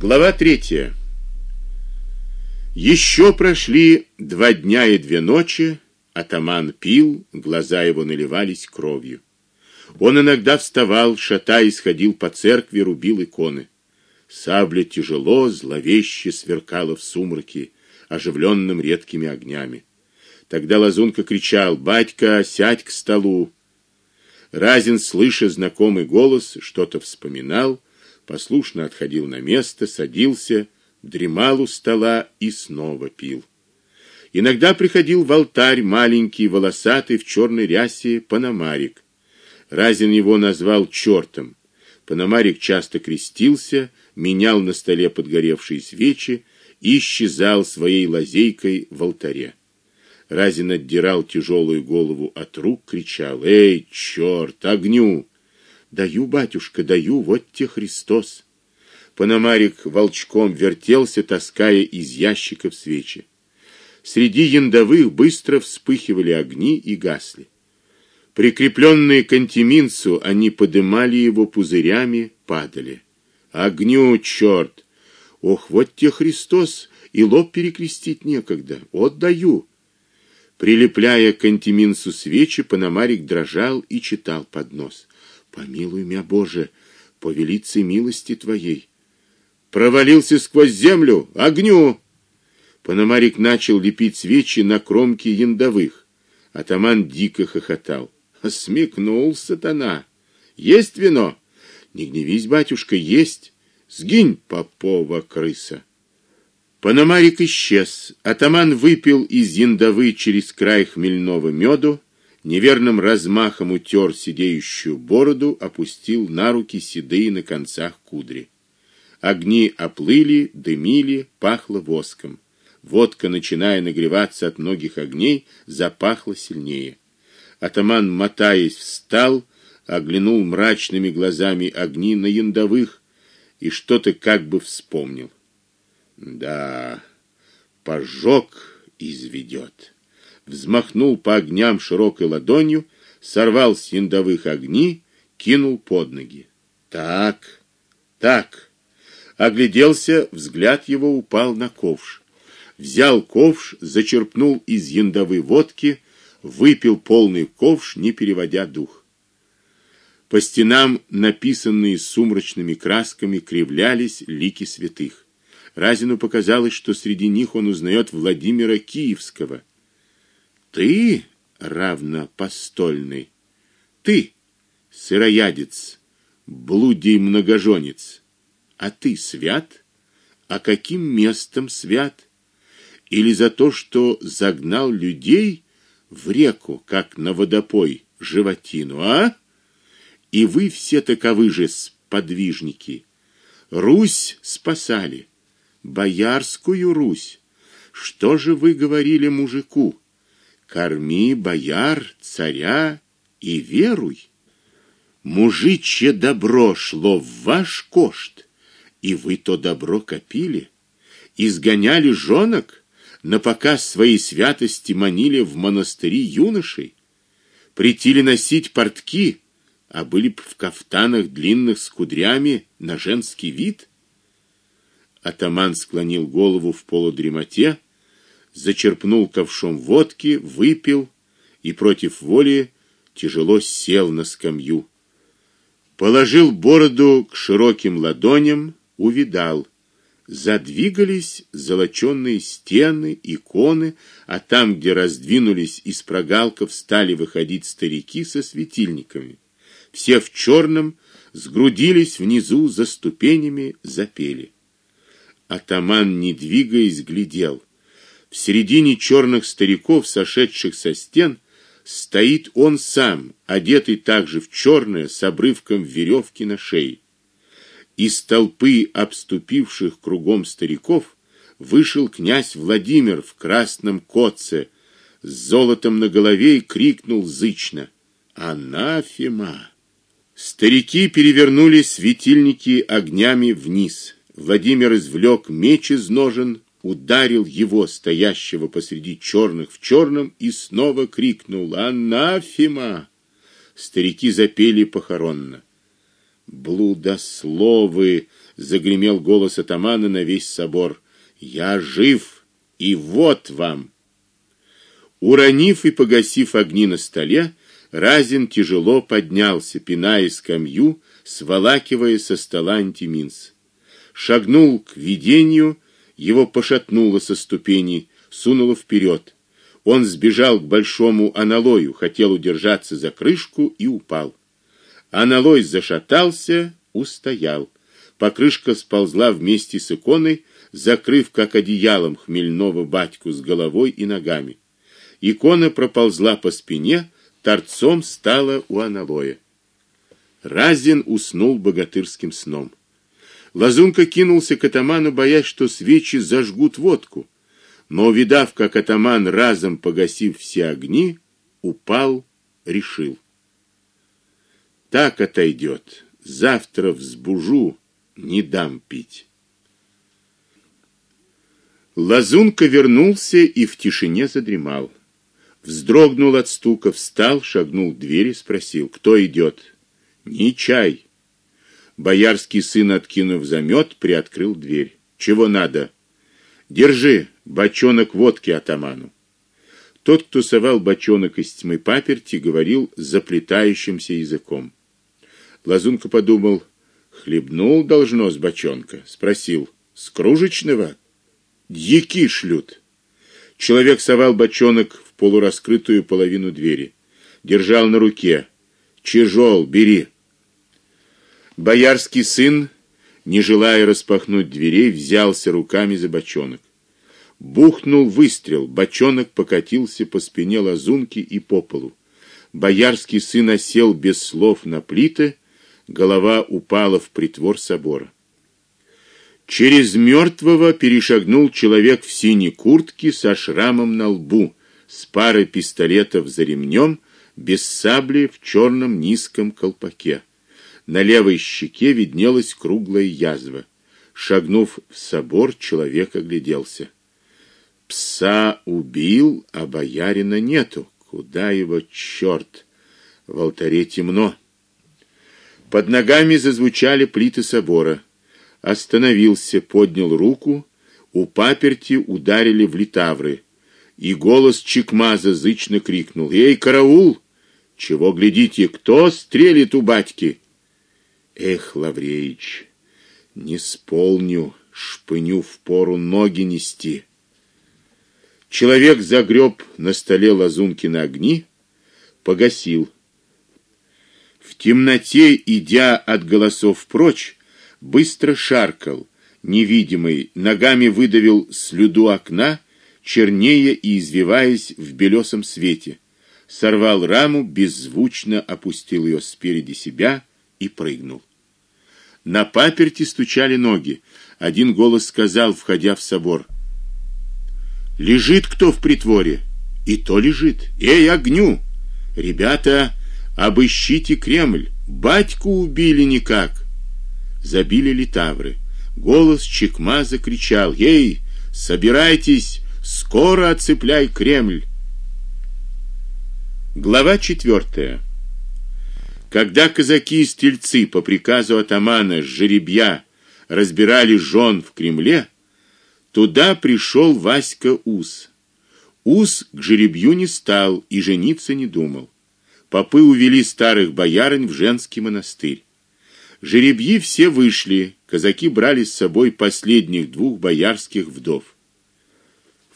Глава третья. Еще прошли два дня и две ночи, атаман пил, глаза его наливались кровью. Он иногда вставал, шатаясь, ходил по церкви, рубил иконы. Сабля тяжело, зловеще сверкала в сумраке, оживленном редкими огнями. Тогда Лазунка кричал: "Батька, сядь к столу!" Разин, слыша знакомый голос, что-то вспоминал послушно отходил на место, садился, дремал у стола и снова пил. Иногда приходил в алтарь маленький, волосатый в черной рясе Пономарик. Разин его назвал чертом. Пономарик часто крестился, менял на столе подгоревшие свечи и исчезал своей лазейкой в алтаре. Разин отдирал тяжелую голову от рук, кричал: "Эй, черт, огню!" Даю, батюшка, даю, вот те Христос. Пономарик волчком вертелся, таская из ящиков свечи. Среди яндовых быстро вспыхивали огни и гасли. Прикрепленные к антиминцу, они подымали его пузырями, падали. Огню, черт! Ох, вот те Христос, и лоб перекрестить некогда. Отдаю. Прилепляя к антиминцу свечи, Пономарик дрожал и читал под нос. Помилуй меня, Боже, по велице милости твоей. Провалился сквозь землю, огню. Пономарик начал лепить свечи на кромке яндовых. Атаман дико хохотал. Смекнул сатана. Есть вино? Не гневись, батюшка, есть. Сгинь, попова крыса. Пономарик исчез. Атаман выпил из яндовы через край хмельного меду неверным размахом утер сидеющую бороду, опустил на руки седые на концах кудри. Огни оплыли, дымили, пахло воском. Водка, начиная нагреваться от многих огней, запахла сильнее. Атаман, мотаясь, встал, оглянул мрачными глазами огни на яндовых и что-то как бы вспомнил. Да, пожог изведет взмахнул по огням широкой ладонью, сорвал с яндовых огни, кинул под ноги. Так. Так. Огляделся, взгляд его упал на ковш. Взял ковш, зачерпнул из яндовой водки, выпил полный ковш, не переводя дух. По стенам, написанные сумрачными красками, кривлялись лики святых. Разину показалось, что среди них он узнает Владимира Киевского ты равнопостольный, ты сыроядец, блудий многоженец, а ты свят? А каким местом свят? Или за то, что загнал людей в реку, как на водопой, животину, а? И вы все таковы же сподвижники. Русь спасали, боярскую Русь. Что же вы говорили мужику? Корми бояр, царя и веруй. Мужичье добро шло в ваш кошт, и вы то добро копили, изгоняли жонок, на показ своей святости манили в монастыри юношей, притили носить портки, а были б в кафтанах длинных с кудрями на женский вид. Атаман склонил голову в полудремоте, зачерпнул ковшом водки, выпил и против воли тяжело сел на скамью. Положил бороду к широким ладоням, увидал. Задвигались золочёные стены, иконы, а там, где раздвинулись из прогалков, стали выходить старики со светильниками. Все в черном сгрудились внизу за ступенями, запели. Атаман, не двигаясь, глядел. В середине черных стариков, сошедших со стен, стоит он сам, одетый также в черное с обрывком веревки на шее. Из толпы обступивших кругом стариков вышел князь Владимир в красном котце с золотом на голове и крикнул зычно: "Анафема!" Старики перевернули светильники огнями вниз. Владимир извлек меч из ножен, ударил его, стоящего посреди черных в черном, и снова крикнул: "Анафема!" Старики запели похоронно. "Блудословы!" загремел голос атамана на весь собор. Я жив, и вот вам. Уронив и погасив огни на столе, Разин тяжело поднялся, пиная скамью, сволакивая со стола антиминс. Шагнул к видению, его пошатнуло со ступеней, сунуло вперед. Он сбежал к большому аналою, хотел удержаться за крышку и упал. Аналой зашатался, устоял. Покрышка сползла вместе с иконой, закрыв как одеялом хмельного батьку с головой и ногами. Икона проползла по спине, торцом стала у аналоя. Разин уснул богатырским сном. Лазунка кинулся к атаману, боясь, что свечи зажгут водку. Но увидав, как атаман разом погасив все огни, упал, решил: так отойдет. Завтра взбужу, не дам пить. Лазунка вернулся и в тишине задремал. Вздрогнул от стука, встал, шагнул к двери, спросил: "Кто идет? "Не чай". Боярский сын, откинув замет, приоткрыл дверь. "Чего надо?" "Держи, бочонок водки атаману". Тот, кто совал бочонок из тьмы паперти, говорил заплетающимся языком. Лазунка подумал: хлебнул должно с бочонка, спросил: "С кружечного?" "Дьяки шлют". Человек совал бочонок в полураскрытую половину двери, держал на руке. "Чижол, бери". Боярский сын, не желая распахнуть дверей, взялся руками за бочонок. Бухнул выстрел, бочонок покатился по спине лазунки и по полу. Боярский сын осел без слов на плиты, голова упала в притвор собора. Через мертвого перешагнул человек в синей куртке со шрамом на лбу, с парой пистолетов за ремнем, без сабли в черном низком колпаке. На левой щеке виднелась круглая язва. Шагнув в собор, человек огляделся. Пса убил, а боярина нету. Куда его черт? В алтаре темно. Под ногами зазвучали плиты собора. Остановился, поднял руку, у паперти ударили в литавры, и голос Чекмаза зычно крикнул: "Эй, караул! Чего глядите, кто стрелит у батьки?" Эх, Лавреич, не сполню, шпыню в пору ноги нести. Человек загреб на столе лазунки на огни, погасил в темноте, идя от голосов прочь, быстро шаркал, невидимый, ногами выдавил слюду окна, чернее и извиваясь в белесом свете. Сорвал раму, беззвучно опустил ее спереди себя и прыгнул. На паперти стучали ноги. Один голос сказал, входя в собор: "Лежит кто в притворе?" И то лежит. "Эй, огню! Ребята, Обыщите Кремль. Батьку убили никак. Забили литавры. Голос Чекма закричал: "Ей, собирайтесь, скоро отцепляй Кремль". Глава четвертая. Когда казаки и стрельцы по приказу атамана жеребья разбирали жен в Кремле, туда пришел Васька Ус. Ус к жеребью не стал и жениться не думал попы увели старых боярин в женский монастырь. Жеребьи все вышли, казаки брали с собой последних двух боярских вдов.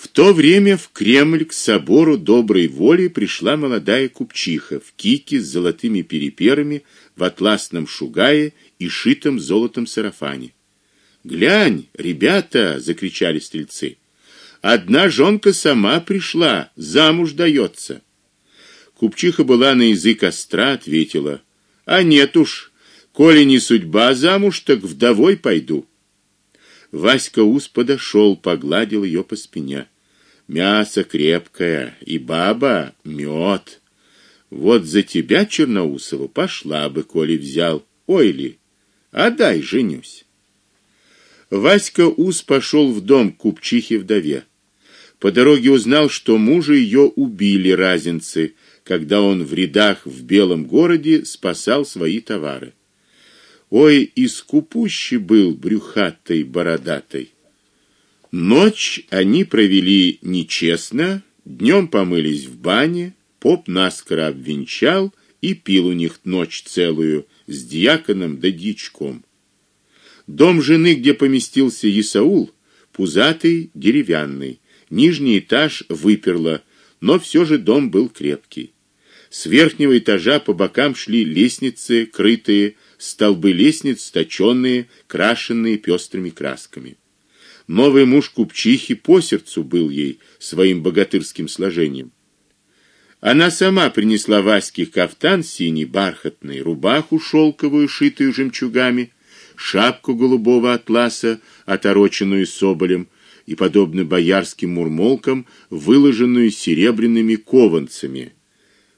В то время в Кремль к собору доброй воли пришла молодая купчиха в кике с золотыми переперами, в атласном шугае и шитом золотом сарафане. "Глянь, ребята!" закричали стрельцы. "Одна жонка сама пришла, замуж дается. Купчиха была на язык остра, ответила: "А нет уж, коли не судьба замуж, так вдовой пойду". Васька Ус подошел, погладил ее по спине. Мясо крепкое, и баба мед. Вот за тебя, Черноусова, пошла бы, коли взял. Ой ли, дай женюсь. Васька Ус пошел в дом к купчихе вдове. По дороге узнал, что мужа ее убили разинцы когда он в рядах в белом городе спасал свои товары. Ой, и скупущий был брюхатой бородатой. Ночь они провели нечестно, днем помылись в бане, поп наскоро обвенчал и пил у них ночь целую с диаконом да дичком. Дом жены, где поместился Исаул, пузатый, деревянный. Нижний этаж выперло, но все же дом был крепкий. С верхнего этажа по бокам шли лестницы, крытые, столбы лестниц точёные, крашенные пестрыми красками. Новый муж купчихи по сердцу был ей своим богатырским сложением. Она сама принесла Ваське кафтан синий бархатный, рубаху шелковую, шитую жемчугами, шапку голубого атласа, отороченную соболем, и подобно боярским мурмолкам, выложенную серебряными кованцами,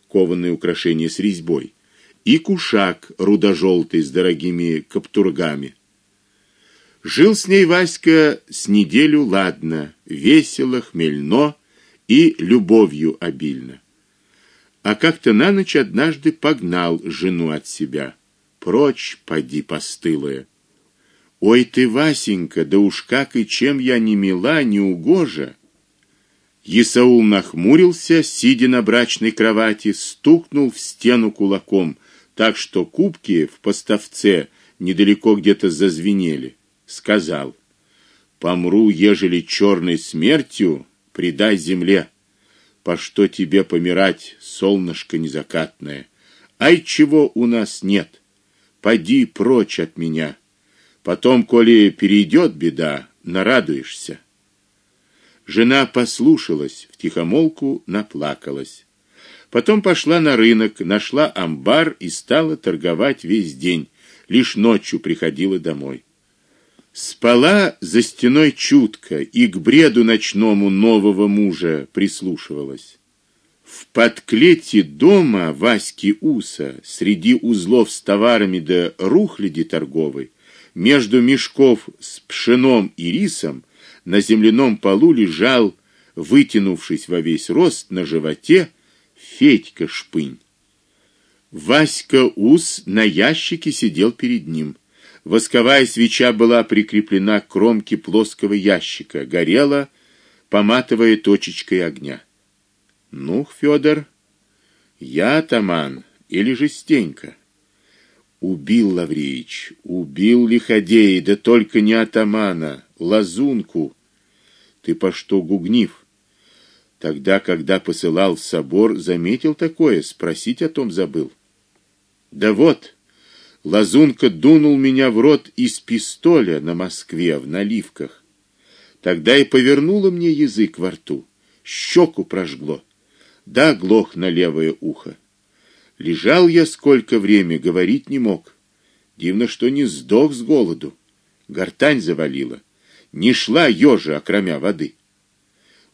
кованые украшения с резьбой, и кушак рудожелтый с дорогими каптургами. Жил с ней Васька с неделю ладно, весело, хмельно и любовью обильно. А как-то на ночь однажды погнал жену от себя. Прочь, поди постылая. Ой ты, Васенька, да уж как и чем я не мила, не угожа. Исаул нахмурился, сидя на брачной кровати, стукнул в стену кулаком, так что кубки в поставце недалеко где-то зазвенели. Сказал: "Помру, ежели черной смертью, предай земле. По что тебе помирать, солнышко незакатное? Ай чего у нас нет? Поди прочь от меня. Потом, коли перейдет беда, нарадуешься". Жена послушалась, в тихомолку наплакалась. Потом пошла на рынок, нашла амбар и стала торговать весь день, лишь ночью приходила домой. Спала за стеной чутко и к бреду ночному нового мужа прислушивалась. В подклете дома Васьки Уса, среди узлов с товарами да рухляди торговой, между мешков с пшеном и рисом на земляном полу лежал, вытянувшись во весь рост на животе, Федька Шпынь. Васька Ус на ящике сидел перед ним. Восковая свеча была прикреплена к кромке плоского ящика, горела, поматывая точечкой огня. Ну, Федор, я атаман или же Стенька? Убил Лавреич, убил лиходея, да только не атамана, лазунку. Ты по что гугнив? Тогда, когда посылал в собор, заметил такое, спросить о том забыл. Да вот, Лазунка дунул меня в рот из пистоля на Москве в наливках. Тогда и повернуло мне язык во рту, щеку прожгло. Да глох на левое ухо. Лежал я сколько время, говорить не мог. Дивно, что не сдох с голоду. Гортань завалила. Не шла ёжа, окромя воды.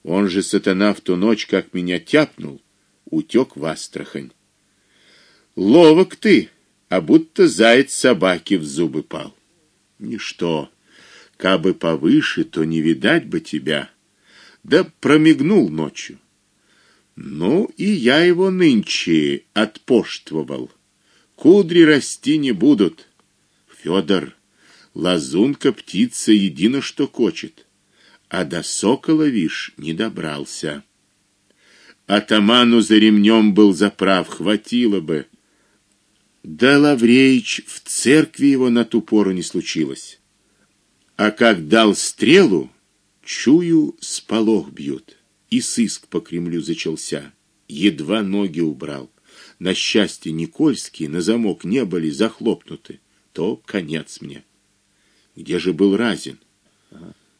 Он же сатана в ту ночь, как меня тяпнул, утек в Астрахань. Ловок ты, а будто заяц собаке в зубы пал. Ничто, кабы повыше, то не видать бы тебя. Да промигнул ночью. Ну и я его нынче отпоштвовал. Кудри расти не будут. Федор, лазунка птица едино что кочет а до сокола виш не добрался. Атаману за ремнем был заправ, хватило бы. Да Лавреич в церкви его на ту пору не случилось. А как дал стрелу, чую, сполох бьют. И сыск по Кремлю зачался. Едва ноги убрал. На счастье Никольские на замок не были захлопнуты, то конец мне. Где же был Разин?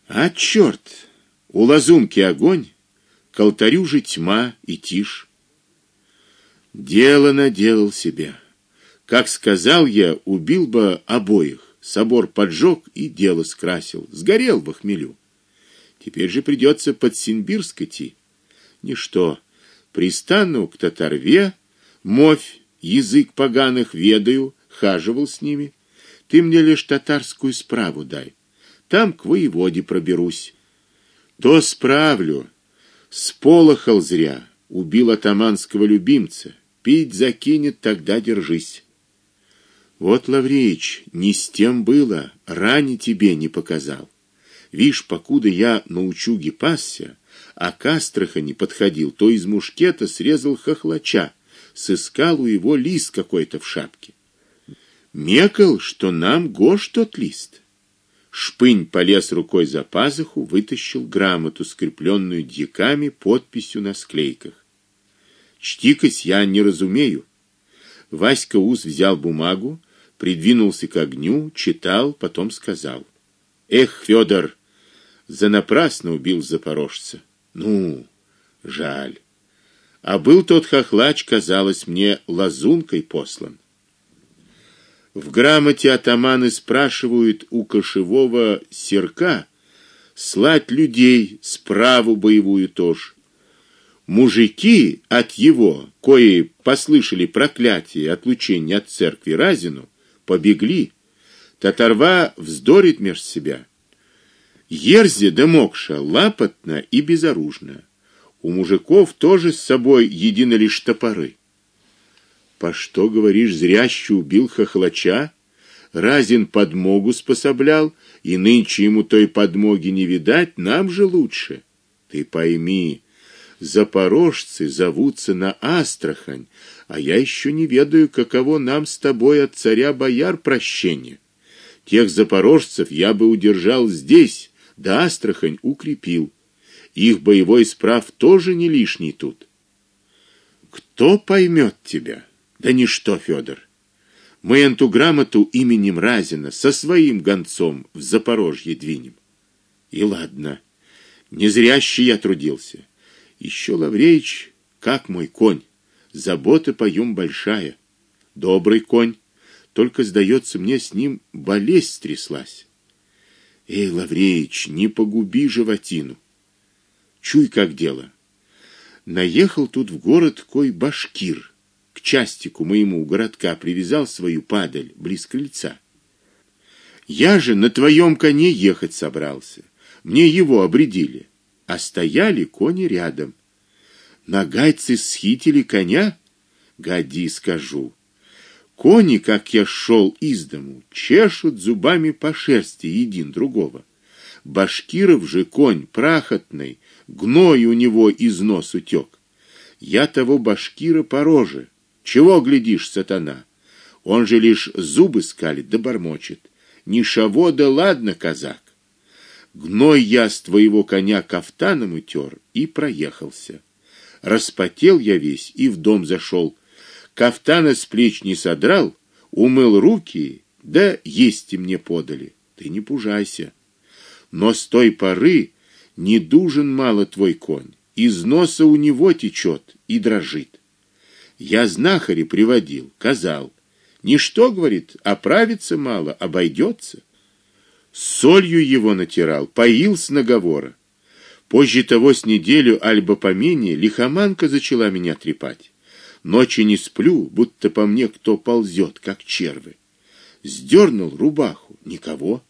А черт! У лазунки огонь, к алтарю же тьма и тишь. Дело наделал себе. Как сказал я, убил бы обоих. Собор поджег и дело скрасил, сгорел в хмелю. Теперь же придется под Симбирск идти. Ничто. Пристану к татарве, мовь, язык поганых ведаю, хаживал с ними. Ты мне лишь татарскую справу дай. Там к воеводе проберусь. То справлю. Сполохал зря, убил атаманского любимца. Пить закинет, тогда держись. Вот, Лавреич, не с тем было, рани тебе не показал. Вишь, покуда я на учуге а к Астрахани подходил, то из мушкета срезал хохлача, сыскал у его лист какой-то в шапке. Мекал, что нам гош тот лист. Шпынь полез рукой за пазуху, вытащил грамоту, скрепленную дьяками подписью на склейках. Чтикать я не разумею. Васька Уз взял бумагу, придвинулся к огню, читал, потом сказал: "Эх, Федор, за напрасно убил запорожца. Ну, жаль. А был тот хохлач, казалось мне, лазункой послан. В грамоте атаманы спрашивают у кошевого серка слать людей справу боевую тоже. Мужики от его, кои послышали проклятие отлучения от церкви Разину, побегли. Татарва вздорит меж себя. Ерзи да мокша лапотно и безоружно. У мужиков тоже с собой едины лишь топоры. По что говоришь, зряще убил хохлача? Разин подмогу способлял, и нынче ему той подмоги не видать, нам же лучше. Ты пойми, запорожцы зовутся на Астрахань, а я еще не ведаю, каково нам с тобой от царя бояр прощения. Тех запорожцев я бы удержал здесь, да Астрахань укрепил. Их боевой справ тоже не лишний тут. Кто поймет тебя? Да ничто, Федор. Мы эту грамоту именем Разина со своим гонцом в Запорожье двинем. И ладно. Не зряще я трудился. Еще Лавреич, как мой конь, забота поем большая. Добрый конь, только сдается мне с ним болезнь стряслась. Эй, Лавреич, не погуби животину. Чуй, как дело. Наехал тут в город кой башкир к частику моему у городка привязал свою падаль близ крыльца. Я же на твоем коне ехать собрался. Мне его обредили, а стояли кони рядом. Нагайцы схитили коня? Годи, скажу. Кони, как я шел из дому, чешут зубами по шерсти един другого. Башкиров же конь прахотный, гной у него из носу тек. Я того башкира по роже, чего глядишь, сатана? Он же лишь зубы скалит да бормочет. Ни шаво да ладно, казак. Гной я с твоего коня кафтаном утер и проехался. Распотел я весь и в дом зашел. Кафтана с плеч не содрал, умыл руки, да есть мне подали. Ты не пужайся. Но с той поры не дужен мало твой конь. Из носа у него течет и дрожит. Я знахари приводил, казал: "Ничто, говорит, оправиться мало, обойдется". Солью его натирал, поил с наговора. Позже того с неделю альбо помене лихоманка зачала меня трепать. Ночи не сплю, будто по мне кто ползет, как червы. Сдернул рубаху, никого.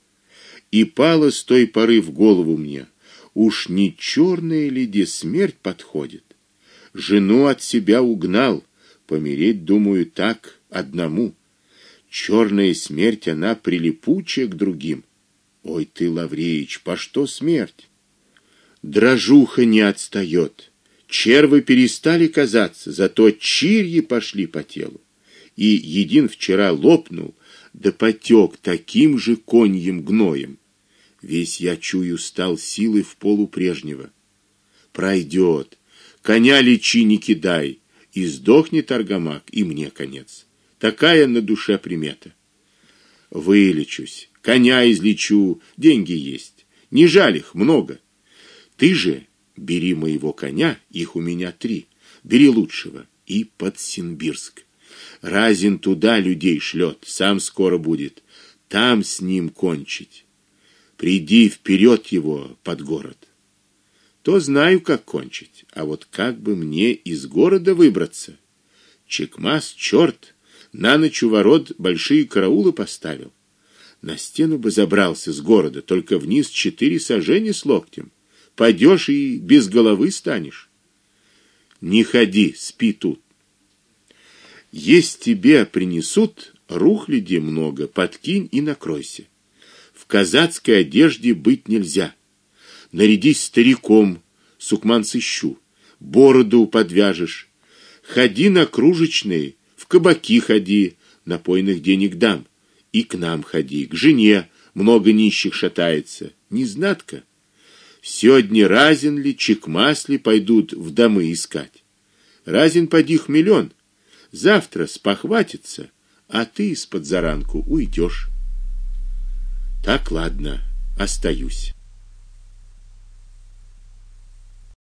И пало с той поры в голову мне: уж не черная ли де смерть подходит. Жену от себя угнал, Помереть, думаю, так одному. Черная смерть она прилипучая к другим. Ой ты, Лавреич, по что смерть? Дрожуха не отстает. Червы перестали казаться, зато чирьи пошли по телу. И един вчера лопнул, да потек таким же коньим гноем. Весь я чую стал силой в полу прежнего. Пройдет. Коня лечи не кидай и сдохнет аргамак, и мне конец. Такая на душе примета. Вылечусь, коня излечу, деньги есть. Не жаль их много. Ты же бери моего коня, их у меня три. Бери лучшего и под Симбирск. Разин туда людей шлет, сам скоро будет. Там с ним кончить. Приди вперед его под город то знаю, как кончить. А вот как бы мне из города выбраться? Чекмас черт на ночь у ворот большие караулы поставил. На стену бы забрался с города, только вниз четыре сажени с локтем. Пойдешь и без головы станешь. Не ходи, спи тут. Есть тебе принесут, Рухляди много, подкинь и накройся. В казацкой одежде быть нельзя. Нарядись стариком, сукман сыщу, бороду подвяжешь. Ходи на кружечные, в кабаки ходи, напойных денег дам. И к нам ходи, к жене, много нищих шатается. Не Сегодня разин ли, чекмасли пойдут в дома искать. Разин поди миллион. Завтра спохватится, а ты из-под заранку уйдешь. Так ладно, остаюсь.